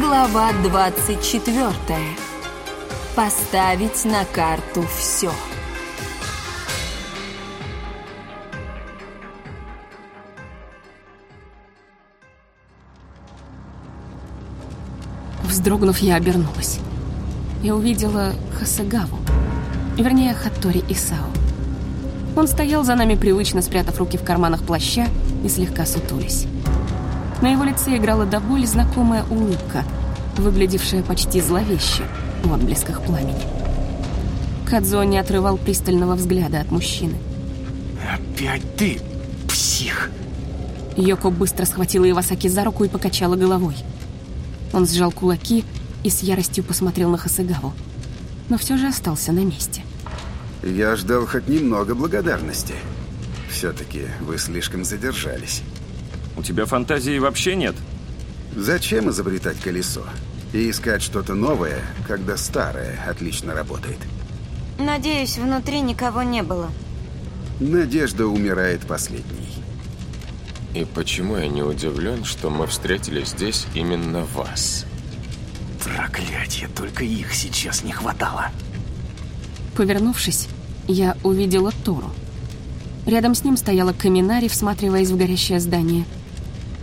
Глава 24. Поставить на карту все. Вздрогнув, я обернулась. Я увидела Хасагаву, вернее, Хаттори Исао. Он стоял за нами, привычно спрятав руки в карманах плаща и слегка сутулись. На его лице играла до боли знакомая улыбка, выглядевшая почти зловеще в отблесках пламени. Кадзо не отрывал пристального взгляда от мужчины. Опять ты, псих. Йоко быстро схватила Ивасаки за руку и покачала головой. Он сжал кулаки и с яростью посмотрел на Хасыгаву, но все же остался на месте. Я ждал хоть немного благодарности. Все-таки вы слишком задержались. У тебя фантазии вообще нет? Зачем изобретать колесо? И искать что-то новое, когда старое отлично работает. Надеюсь, внутри никого не было. Надежда умирает последней. И почему я не удивлен, что мы встретили здесь именно вас? Проклятие, только их сейчас не хватало. Повернувшись, я увидела Тору. Рядом с ним стояла Каминари, всматриваясь в горящее здание.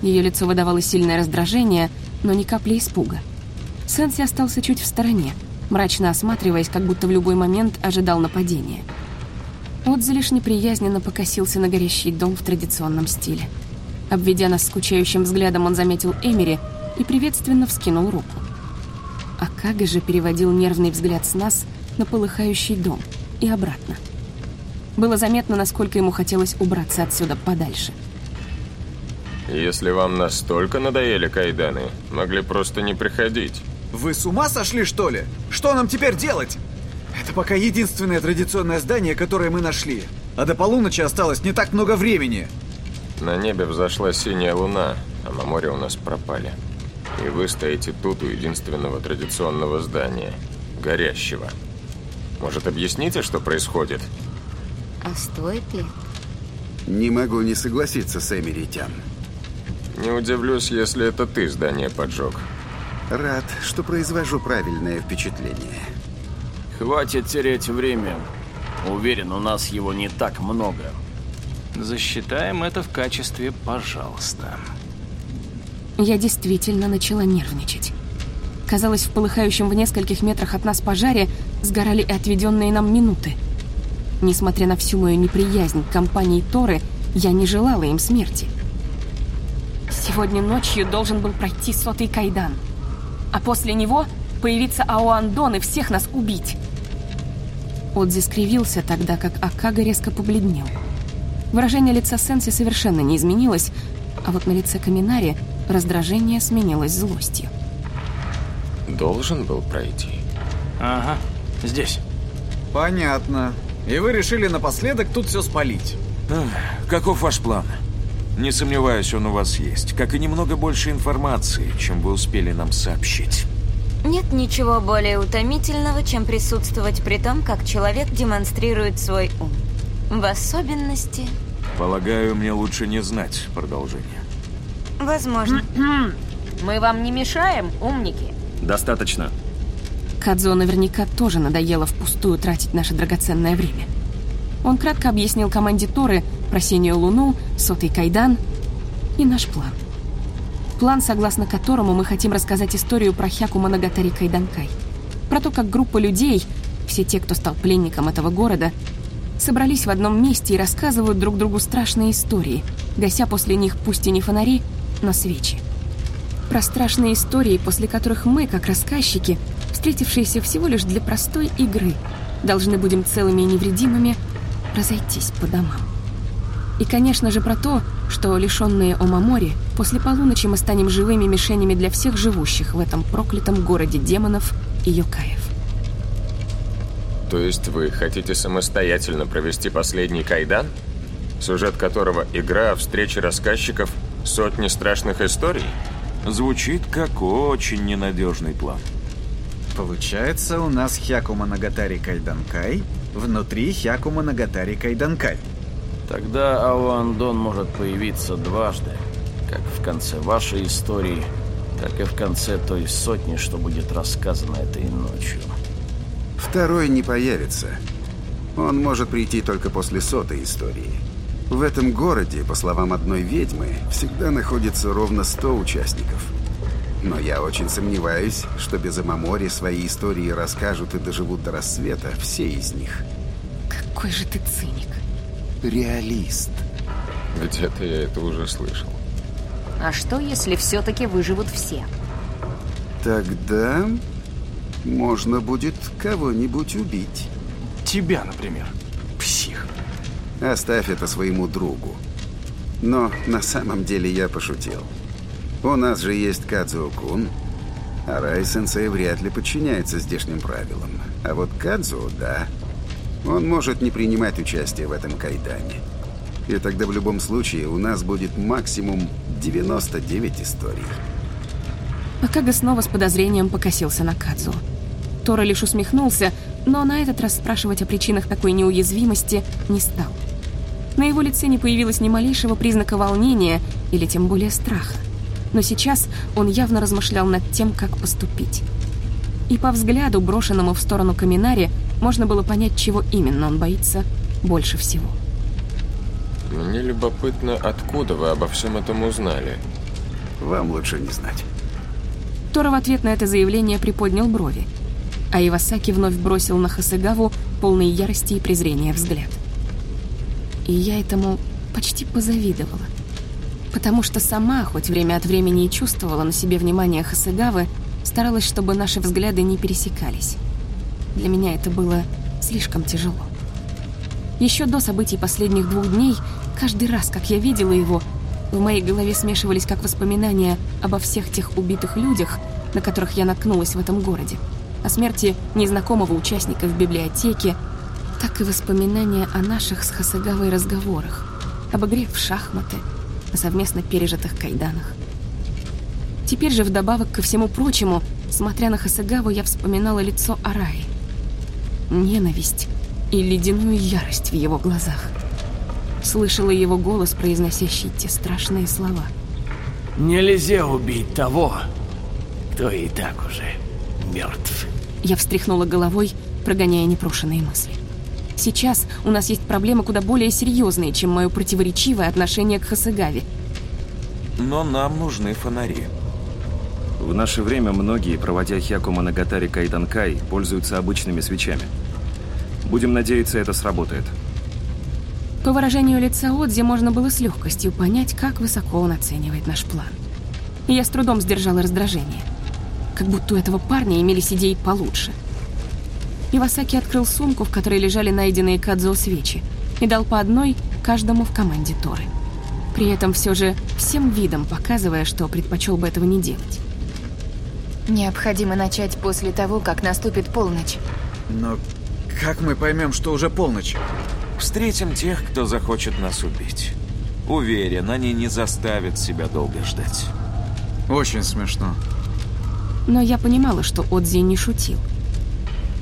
Ее лицо выдавало сильное раздражение, но ни капли испуга. Сенси остался чуть в стороне, мрачно осматриваясь, как будто в любой момент ожидал нападения. Отзи лишь неприязненно покосился на горящий дом в традиционном стиле. Обведя нас скучающим взглядом, он заметил Эмери и приветственно вскинул руку. А Кага же переводил нервный взгляд с нас на полыхающий дом и обратно. Было заметно, насколько ему хотелось убраться отсюда подальше. Если вам настолько надоели кайданы, могли просто не приходить. Вы с ума сошли, что ли? Что нам теперь делать? Это пока единственное традиционное здание, которое мы нашли. А до полуночи осталось не так много времени. На небе взошла синяя луна, а на море у нас пропали. И вы стоите тут у единственного традиционного здания. Горящего. Может, объясните, что происходит? А стоит ли? Не могу не согласиться с Эмери Тян. Не удивлюсь, если это ты здание поджег. Рад, что произвожу правильное впечатление. Хватит терять время. Уверен, у нас его не так много. Засчитаем это в качестве «пожалуйста». Я действительно начала нервничать. Казалось, в полыхающем в нескольких метрах от нас пожаре сгорали и отведенные нам минуты. Несмотря на всю мою неприязнь к компании Торы, я не желала им смерти. Сегодня ночью должен был пройти сотый кайдан. А после него появиться Ауандон и всех нас убить. Отзи скривился тогда, как Акага резко побледнел. Выражение лица Сенси совершенно не изменилось, а вот на лице Каминари раздражение сменилось злостью. Должен был пройти. Ага, здесь. Понятно. И вы решили напоследок тут все спалить. Каков ваш план? Не сомневаюсь, он у вас есть. Как и немного больше информации, чем вы успели нам сообщить. Нет ничего более утомительного, чем присутствовать при том, как человек демонстрирует свой ум. В особенности... Полагаю, мне лучше не знать продолжение. Возможно. Мы вам не мешаем, умники? Достаточно. Кадзо наверняка тоже надоело впустую тратить наше драгоценное время. Он кратко объяснил команде Торы про синюю луну, сотый кайдан и наш план. План, согласно которому мы хотим рассказать историю про Хяку Моногатари Кайданкай. Про то, как группа людей, все те, кто стал пленником этого города, собрались в одном месте и рассказывают друг другу страшные истории, гася после них пусть и не фонари, но свечи. Про страшные истории, после которых мы, как рассказчики, встретившиеся всего лишь для простой игры, должны будем целыми и невредимыми разойтись по домам. И, конечно же, про то, что, лишенные Омамори, после полуночи мы станем живыми мишенями для всех живущих в этом проклятом городе демонов и юкаев. То есть вы хотите самостоятельно провести последний кайдан? Сюжет которого игра, встречи рассказчиков, сотни страшных историй? Звучит как очень ненадежный план. Получается, у нас Хяку Моногатари Кайданкай внутри Хяку Моногатари Кайданкай. Тогда Ауандон может появиться дважды, как в конце вашей истории, Как и в конце той сотни, что будет рассказано этой ночью. Второй не появится. Он может прийти только после сотой истории. В этом городе, по словам одной ведьмы, всегда находится ровно 100 участников. Но я очень сомневаюсь, что без Амамори свои истории расскажут и доживут до рассвета все из них. Какой же ты циник. Реалист. Где-то я это уже слышал. А что, если все-таки выживут все? Тогда можно будет кого-нибудь убить. Тебя, например. Псих. Оставь это своему другу. Но на самом деле я пошутил. У нас же есть Кадзуо-кун, а Рай-сенсей вряд ли подчиняется здешним правилам. А вот Кадзуо – да. Он может не принимать участие в этом кайдане. И тогда в любом случае у нас будет максимум 99 историй. Акага снова с подозрением покосился на Кадзу. Тора лишь усмехнулся, но на этот раз спрашивать о причинах такой неуязвимости не стал. На его лице не появилось ни малейшего признака волнения или тем более страха. Но сейчас он явно размышлял над тем, как поступить. И по взгляду, брошенному в сторону Каминари, можно было понять, чего именно он боится больше всего. Мне любопытно, откуда вы обо всем этом узнали? Вам лучше не знать. Тора в ответ на это заявление приподнял брови, а Ивасаки вновь бросил на Хасыгаву полный ярости и презрения взгляд. И я этому почти позавидовала. Потому что сама, хоть время от времени и чувствовала на себе внимание Хасыгавы, старалась, чтобы наши взгляды не пересекались. Для меня это было слишком тяжело. Еще до событий последних двух дней, каждый раз, как я видела его, в моей голове смешивались как воспоминания обо всех тех убитых людях, на которых я наткнулась в этом городе, о смерти незнакомого участника в библиотеке, так и воспоминания о наших с Хасагавой разговорах, об игре в шахматы, о совместно пережитых кайданах. Теперь же вдобавок ко всему прочему, смотря на Хасагаву, я вспоминала лицо Араи. Ненависть и ледяную ярость в его глазах. Слышала его голос, произносящий те страшные слова. Нельзя убить того, кто и так уже мертв. Я встряхнула головой, прогоняя непрошенные мысли. Сейчас у нас есть проблемы куда более серьезные, чем мое противоречивое отношение к Хасагаве. Но нам нужны фонари. В наше время многие, проводя Хяку Моногатари Кайданкай, пользуются обычными свечами. Будем надеяться, это сработает. По выражению лица Отзи можно было с легкостью понять, как высоко он оценивает наш план. Я с трудом сдержала раздражение. Как будто у этого парня имелись идеи получше. Ивасаки открыл сумку, в которой лежали найденные Кадзо свечи, и дал по одной каждому в команде Торы. При этом все же всем видом показывая, что предпочел бы этого не делать. Необходимо начать после того, как наступит полночь. Но как мы поймем, что уже полночь? Встретим тех, кто захочет нас убить. Уверен, они не заставят себя долго ждать. Очень смешно. Но я понимала, что Отзи не шутил.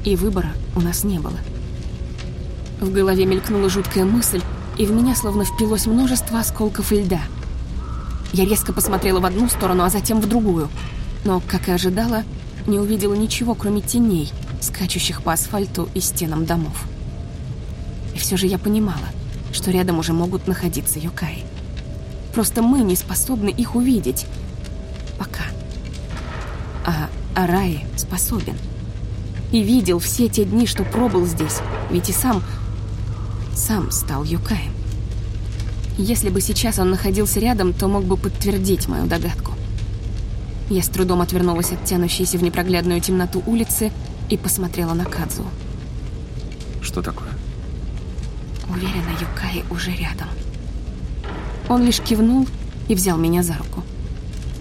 И выбора у нас не было. В голове мелькнула жуткая мысль, и в меня словно впилось множество осколков льда. Я резко посмотрела в одну сторону, а затем в другую. Но, как и ожидала, не увидела ничего, кроме теней, скачущих по асфальту и стенам домов. И все же я понимала, что рядом уже могут находиться Йокаи. Просто мы не способны их увидеть. Пока. А Араи способен. И видел все те дни, что пробыл здесь, ведь и сам... сам стал Йокаем. Если бы сейчас он находился рядом, то мог бы подтвердить мою догадку. Я с трудом отвернулась от тянущейся в непроглядную темноту улицы и посмотрела на Кадзу. Что такое? Уверена, Юкаи уже рядом. Он лишь кивнул и взял меня за руку.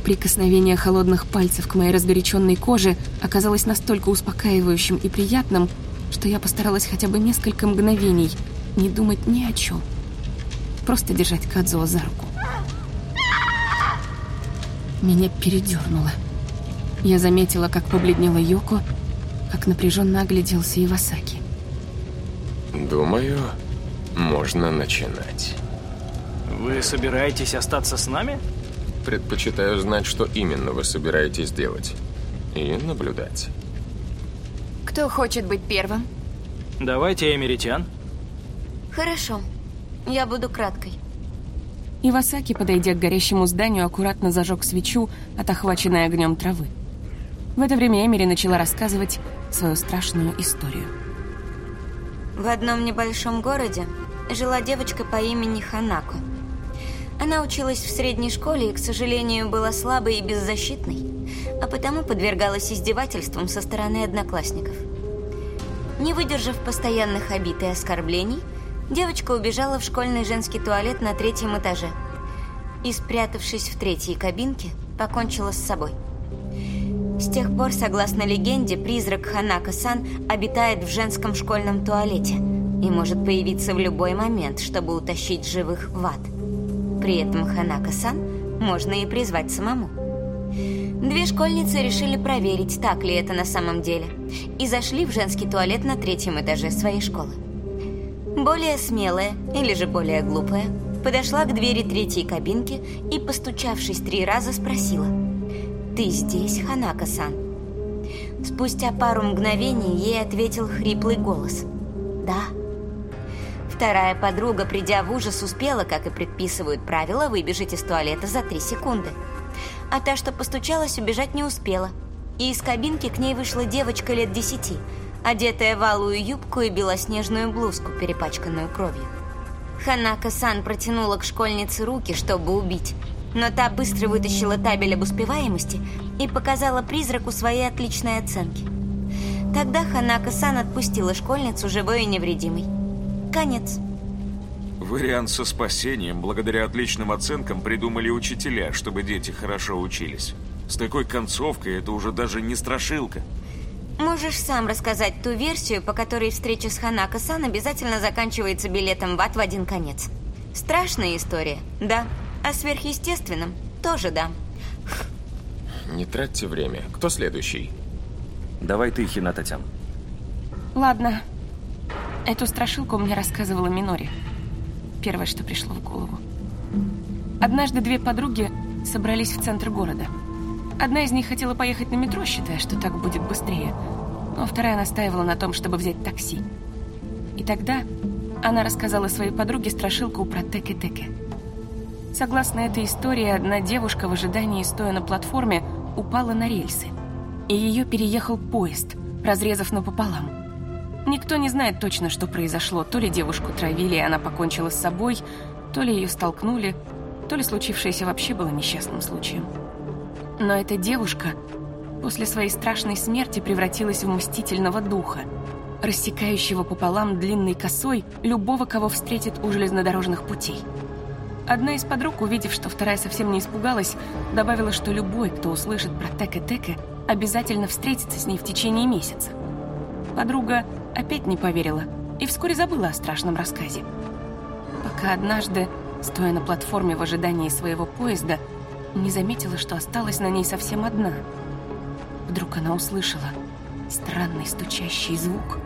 Прикосновение холодных пальцев к моей разгоряченной коже оказалось настолько успокаивающим и приятным, что я постаралась хотя бы несколько мгновений не думать ни о чем. Просто держать Кадзуо за руку. Меня передернуло. Я заметила, как побледнела Йоко, как напряженно огляделся Ивасаки. Думаю, можно начинать. Вы собираетесь остаться с нами? Предпочитаю знать, что именно вы собираетесь делать. И наблюдать. Кто хочет быть первым? Давайте, Эмеритян. Хорошо. Я буду краткой. Ивасаки, подойдя к горящему зданию, аккуратно зажег свечу от охваченной огнем травы. В это время Эмери начала рассказывать свою страшную историю. В одном небольшом городе жила девочка по имени Ханако. Она училась в средней школе и, к сожалению, была слабой и беззащитной, а потому подвергалась издевательствам со стороны одноклассников. Не выдержав постоянных обид и оскорблений, девочка убежала в школьный женский туалет на третьем этаже и, спрятавшись в третьей кабинке, покончила с собой. С тех пор, согласно легенде, призрак Ханака-сан обитает в женском школьном туалете и может появиться в любой момент, чтобы утащить живых в ад. При этом Ханака-сан можно и призвать самому. Две школьницы решили проверить, так ли это на самом деле, и зашли в женский туалет на третьем этаже своей школы. Более смелая, или же более глупая, подошла к двери третьей кабинки и, постучавшись три раза, спросила «Ты здесь, Ханака-сан?» Спустя пару мгновений ей ответил хриплый голос «Да». Вторая подруга, придя в ужас, успела, как и предписывают правила, выбежать из туалета за три секунды. А та, что постучалась, убежать не успела. И из кабинки к ней вышла девочка лет десяти, одетая в алую юбку и белоснежную блузку, перепачканную кровью. Ханака-сан протянула к школьнице руки, чтобы убить, но та быстро вытащила табель об успеваемости и показала призраку свои отличные оценки. Тогда Ханака-сан отпустила школьницу живой и невредимой. Конец. Вариант со спасением благодаря отличным оценкам придумали учителя, чтобы дети хорошо учились. С такой концовкой это уже даже не страшилка. Можешь сам рассказать ту версию, по которой встреча с Ханако-сан обязательно заканчивается билетом в ад в один конец. Страшная история, да. А сверхъестественном тоже да. Не тратьте время. Кто следующий? Давай ты, Хинататян. Ладно. Эту страшилку мне рассказывала Минори. Первое, что пришло в голову. Однажды две подруги собрались в центр города. Одна из них хотела поехать на метро, считая, что так будет быстрее. Но вторая настаивала на том, чтобы взять такси. И тогда она рассказала своей подруге страшилку про Теке-Теке. Согласно этой истории, одна девушка в ожидании, стоя на платформе, упала на рельсы. И ее переехал поезд, разрезав напополам. Никто не знает точно, что произошло. То ли девушку травили, и она покончила с собой, то ли ее столкнули, то ли случившееся вообще было несчастным случаем. Но эта девушка после своей страшной смерти превратилась в мстительного духа, рассекающего пополам длинной косой любого, кого встретит у железнодорожных путей. Одна из подруг, увидев, что вторая совсем не испугалась, добавила, что любой, кто услышит про Теке-Теке, обязательно встретится с ней в течение месяца. Подруга опять не поверила и вскоре забыла о страшном рассказе. Пока однажды, стоя на платформе в ожидании своего поезда, не заметила, что осталась на ней совсем одна. Вдруг она услышала странный стучащий звук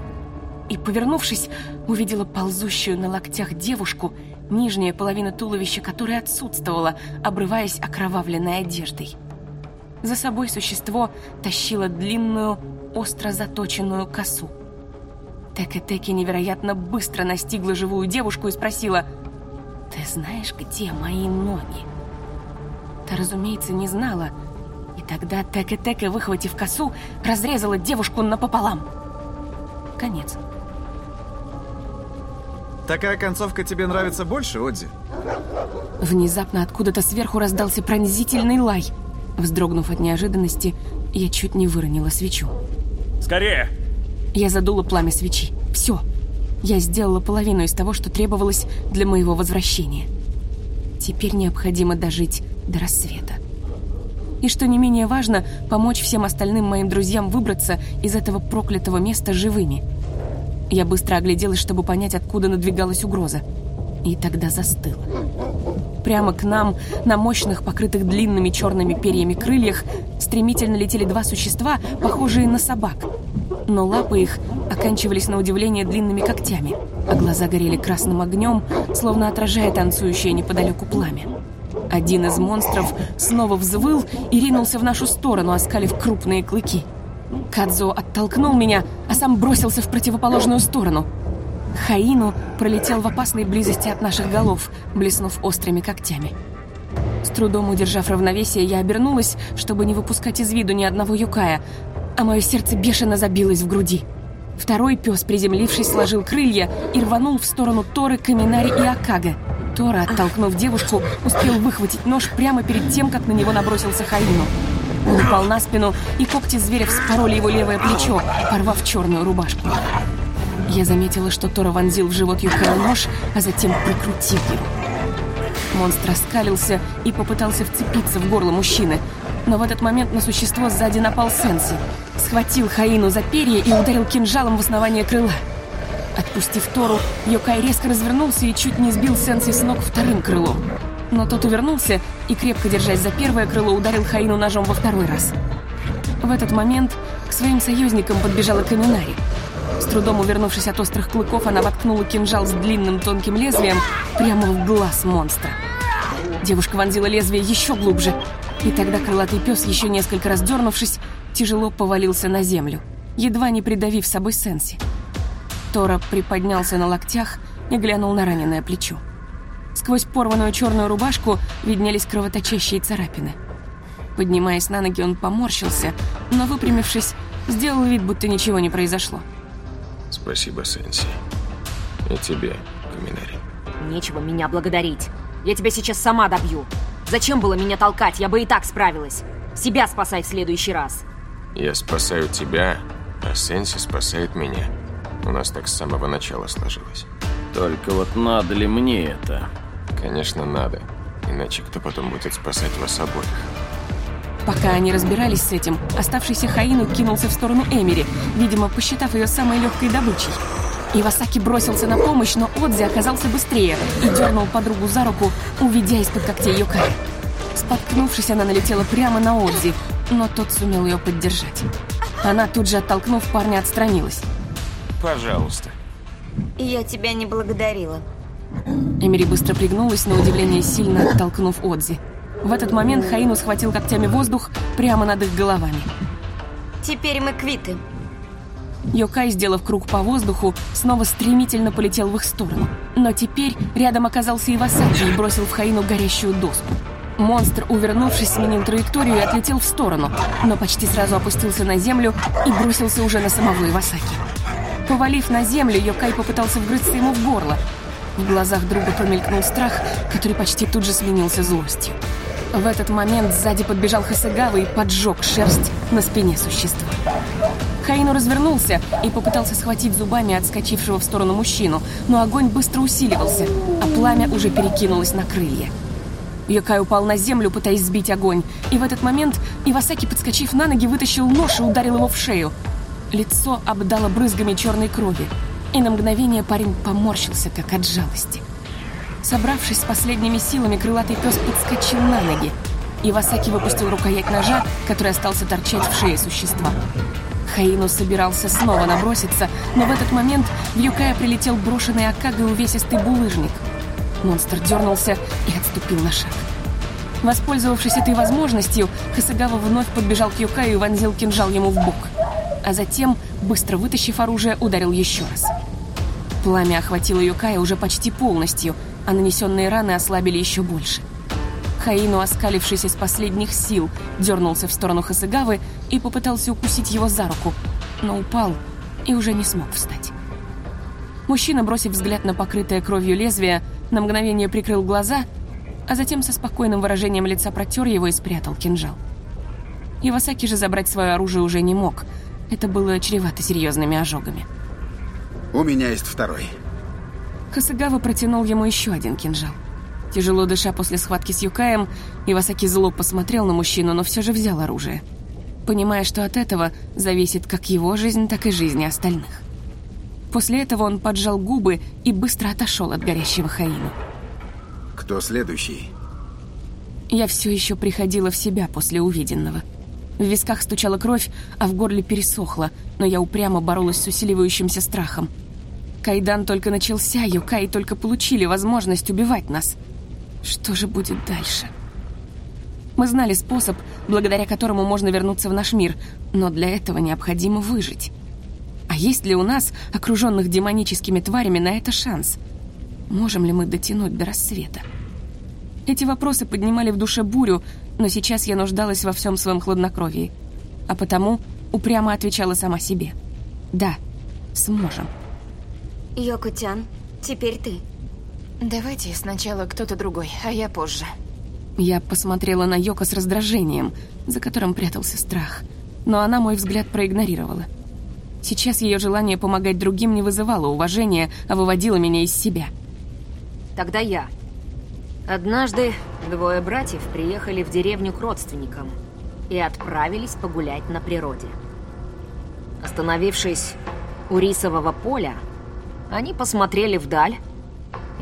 и, повернувшись, увидела ползущую на локтях девушку, нижняя половина туловища которой отсутствовала, обрываясь окровавленной одеждой. За собой существо тащило длинную, остро заточенную косу. Теке-Теке невероятно быстро настигла живую девушку и спросила, «Ты знаешь, где мои ноги?» Та, разумеется, не знала, и тогда Теке-Теке, выхватив косу, разрезала девушку напополам. Конец. Такая концовка тебе нравится больше, Одзи? Внезапно откуда-то сверху раздался пронзительный лай. Вздрогнув от неожиданности, я чуть не выронила свечу. Скорее! Я задула пламя свечи. Все. Я сделала половину из того, что требовалось для моего возвращения. Теперь необходимо дожить до рассвета. И что не менее важно, помочь всем остальным моим друзьям выбраться из этого проклятого места живыми. Я быстро огляделась, чтобы понять, откуда надвигалась угроза. И тогда застыла. Прямо к нам, на мощных, покрытых длинными черными перьями крыльях, стремительно летели два существа, похожие на собак. Но лапы их оканчивались на удивление длинными когтями, а глаза горели красным огнем, словно отражая танцующее неподалеку пламя. Один из монстров снова взвыл и ринулся в нашу сторону, оскалив крупные клыки. Кадзо оттолкнул меня, а сам бросился в противоположную сторону. Хаину пролетел в опасной близости от наших голов, блеснув острыми когтями. С трудом удержав равновесие, я обернулась, чтобы не выпускать из виду ни одного юкая, а мое сердце бешено забилось в груди. Второй пес, приземлившись, сложил крылья и рванул в сторону Торы, Каминари и Акага. Тора, оттолкнув девушку, успел выхватить нож прямо перед тем, как на него набросился Хаину. Он упал на спину, и когти зверя вспороли его левое плечо, порвав черную рубашку. Я заметила, что Тора вонзил в живот Юкая нож, а затем прикрутил его. Монстр оскалился и попытался вцепиться в горло мужчины, но в этот момент на существо сзади напал Сенси. Схватил Хаину за перья и ударил кинжалом в основание крыла. Отпустив Тору, Йокай резко развернулся и чуть не сбил Сенси с ног вторым крылом. Но тот увернулся и, крепко держась за первое крыло, ударил Хаину ножом во второй раз. В этот момент к своим союзникам подбежала Каминари. С трудом увернувшись от острых клыков, она воткнула кинжал с длинным тонким лезвием прямо в глаз монстра. Девушка вонзила лезвие еще глубже, и тогда крылатый пес, еще несколько раз дернувшись, тяжело повалился на землю, едва не придавив собой Сенси. Тора приподнялся на локтях и глянул на раненое плечо. Сквозь порванную черную рубашку виднелись кровоточащие царапины. Поднимаясь на ноги, он поморщился, но, выпрямившись, сделал вид, будто ничего не произошло. Спасибо, Сенси. И тебе, Каминари. Нечего меня благодарить. Я тебя сейчас сама добью. Зачем было меня толкать? Я бы и так справилась. Себя спасай в следующий раз. Я спасаю тебя, а Сенси спасает меня. У нас так с самого начала сложилось. Только вот надо ли мне это? Конечно, надо. Иначе кто потом будет спасать вас обоих? Пока они разбирались с этим, оставшийся Хаину кинулся в сторону Эмери, видимо, посчитав ее самой легкой добычей. Ивасаки бросился на помощь, но Отзи оказался быстрее и дернул подругу за руку, уведя из-под когтей Йокая. Споткнувшись, она налетела прямо на Отзи, но тот сумел ее поддержать. Она тут же, оттолкнув парня, отстранилась. Пожалуйста. Я тебя не благодарила. Эмери быстро пригнулась, на удивление сильно оттолкнув Отзи. В этот момент Хаину схватил когтями воздух прямо над их головами. Теперь мы квиты. Йокай, сделав круг по воздуху, снова стремительно полетел в их сторону. Но теперь рядом оказался Ивасаки и бросил в Хаину горящую доску. Монстр, увернувшись, сменил траекторию и отлетел в сторону, но почти сразу опустился на землю и бросился уже на самого Ивасаки. Повалив на землю, Йокай попытался вгрызться ему в горло. В глазах друга промелькнул страх, который почти тут же сменился злостью. В этот момент сзади подбежал Хасагава и поджег шерсть на спине существа. Хаину развернулся и попытался схватить зубами отскочившего в сторону мужчину, но огонь быстро усиливался, а пламя уже перекинулось на крылья. Йокай упал на землю, пытаясь сбить огонь, и в этот момент Ивасаки, подскочив на ноги, вытащил нож и ударил его в шею. Лицо обдало брызгами черной крови, и на мгновение парень поморщился, как от жалости. Собравшись с последними силами, крылатый пес подскочил на ноги. Ивасаки выпустил рукоять ножа, который остался торчать в шее существа. Хаину собирался снова наброситься, но в этот момент в Юкая прилетел брошенный Акагой увесистый булыжник. Монстр дернулся и отступил на шаг. Воспользовавшись этой возможностью, Хасагава вновь подбежал к Юкаю и вонзил кинжал ему в бок. А затем, быстро вытащив оружие, ударил еще раз. Пламя охватило Юкая уже почти полностью, а нанесенные раны ослабили еще больше. Хаину, оскалившись из последних сил, дернулся в сторону Хасагавы и попытался укусить его за руку, но упал и уже не смог встать. Мужчина, бросив взгляд на покрытое кровью лезвие, на мгновение прикрыл глаза, а затем со спокойным выражением лица протер его и спрятал кинжал. Ивасаки же забрать свое оружие уже не мог. Это было чревато серьезными ожогами. У меня есть второй. Хасагава протянул ему еще один кинжал. Тяжело дыша после схватки с Юкаем, Ивасаки зло посмотрел на мужчину, но все же взял оружие. Понимая, что от этого зависит как его жизнь, так и жизни остальных. После этого он поджал губы и быстро отошел от горящего Хаину. Кто следующий? Я все еще приходила в себя после увиденного. В висках стучала кровь, а в горле пересохло, но я упрямо боролась с усиливающимся страхом. Кайдан только начался, Юкаи только получили возможность убивать нас. Что же будет дальше? Мы знали способ, благодаря которому можно вернуться в наш мир, но для этого необходимо выжить. А есть ли у нас, окруженных демоническими тварями, на это шанс? Можем ли мы дотянуть до рассвета? Эти вопросы поднимали в душе бурю, но сейчас я нуждалась во всем своем хладнокровии. А потому упрямо отвечала сама себе. Да, сможем. Йокутян, теперь ты. Давайте сначала кто-то другой, а я позже. Я посмотрела на Йоко с раздражением, за которым прятался страх. Но она мой взгляд проигнорировала. Сейчас ее желание помогать другим не вызывало уважения, а выводило меня из себя. Тогда я. Однажды двое братьев приехали в деревню к родственникам и отправились погулять на природе. Остановившись у рисового поля, они посмотрели вдаль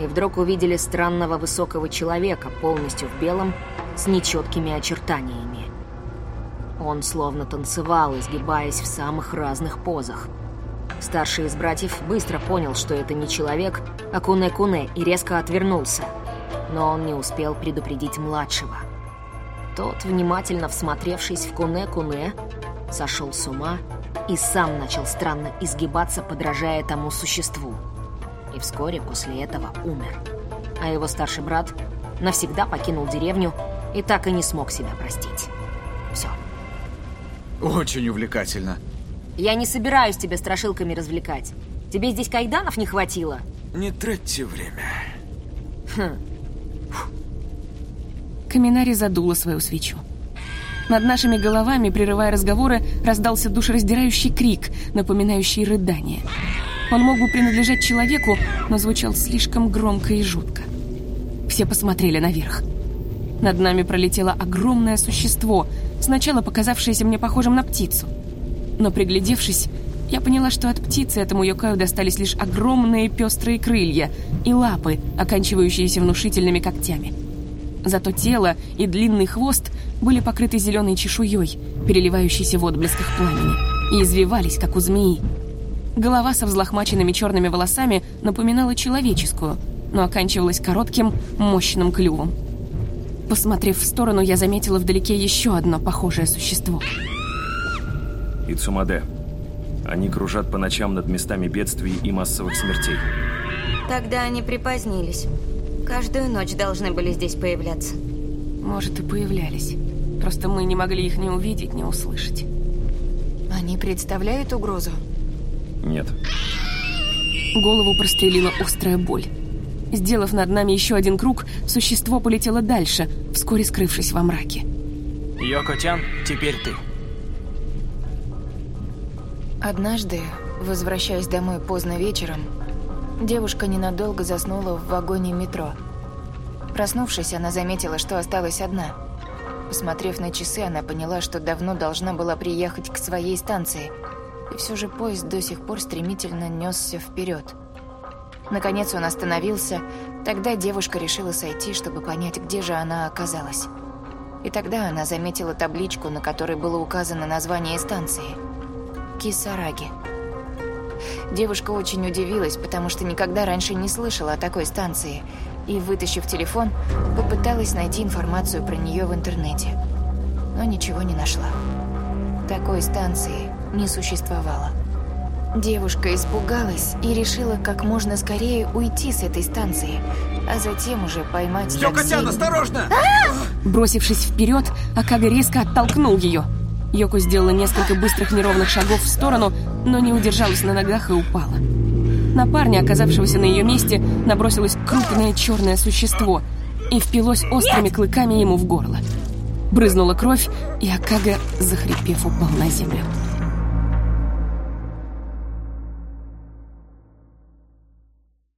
и вдруг увидели странного высокого человека, полностью в белом, с нечеткими очертаниями. Он словно танцевал, изгибаясь в самых разных позах. Старший из братьев быстро понял, что это не человек, а Куне-Куне, и резко отвернулся. Но он не успел предупредить младшего. Тот, внимательно всмотревшись в Куне-Куне, сошел с ума и сам начал странно изгибаться, подражая тому существу и вскоре после этого умер. А его старший брат навсегда покинул деревню и так и не смог себя простить. Все. Очень увлекательно. Я не собираюсь тебя страшилками развлекать. Тебе здесь кайданов не хватило? Не тратьте время. Хм. Каминари задула свою свечу. Над нашими головами, прерывая разговоры, раздался душераздирающий крик, напоминающий рыдание. Он мог бы принадлежать человеку, но звучал слишком громко и жутко. Все посмотрели наверх. Над нами пролетело огромное существо, сначала показавшееся мне похожим на птицу. Но приглядевшись, я поняла, что от птицы этому Йокаю достались лишь огромные пестрые крылья и лапы, оканчивающиеся внушительными когтями. Зато тело и длинный хвост были покрыты зеленой чешуей, переливающейся в отблесках пламени, и извивались, как у змеи, Голова со взлохмаченными черными волосами напоминала человеческую, но оканчивалась коротким, мощным клювом. Посмотрев в сторону, я заметила вдалеке еще одно похожее существо. Ицумаде. Они кружат по ночам над местами бедствий и массовых смертей. Тогда они припозднились. Каждую ночь должны были здесь появляться. Может, и появлялись. Просто мы не могли их ни увидеть, ни услышать. Они представляют угрозу? Нет. Голову прострелила острая боль. Сделав над нами еще один круг, существо полетело дальше, вскоре скрывшись во мраке. Йокотян, теперь ты. Однажды, возвращаясь домой поздно вечером, девушка ненадолго заснула в вагоне метро. Проснувшись, она заметила, что осталась одна. Посмотрев на часы, она поняла, что давно должна была приехать к своей станции – и все же поезд до сих пор стремительно несся вперед. Наконец он остановился, тогда девушка решила сойти, чтобы понять, где же она оказалась. И тогда она заметила табличку, на которой было указано название станции – Кисараги. Девушка очень удивилась, потому что никогда раньше не слышала о такой станции, и, вытащив телефон, попыталась найти информацию про нее в интернете. Но ничего не нашла. Такой станции не существовало. Девушка испугалась и решила как можно скорее уйти с этой станции, а затем уже поймать Йокотян, осторожно! Бросившись вперед, Акага резко оттолкнул ее. Йоко сделала несколько быстрых неровных шагов в сторону, но не удержалась на ногах и упала. На парня, оказавшегося на ее месте, набросилось крупное черное существо и впилось острыми клыками ему в горло. Брызнула кровь, и Акага, захрипев, упал на землю.